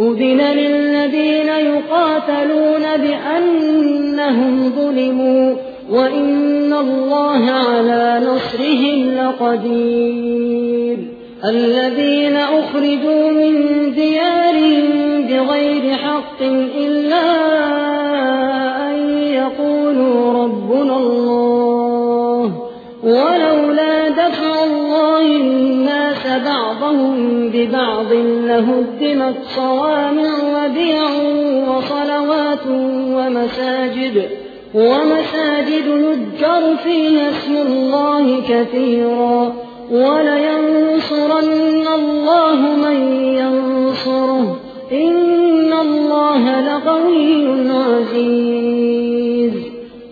أذن للذين يقاتلون بأنهم ظلموا وإن الله على نصرهم لقدير. الذين أخرجوا من ديارهم بغير حق إلا أن يقولوا ربنا الله بعضهم ببعض لهدمت صوامع وبيع وصلوات ومساجد ومساجد يذكر فيها اسم الله كثيرا. ولينصرن الله من ينصره. إن الله لقوي عزيز.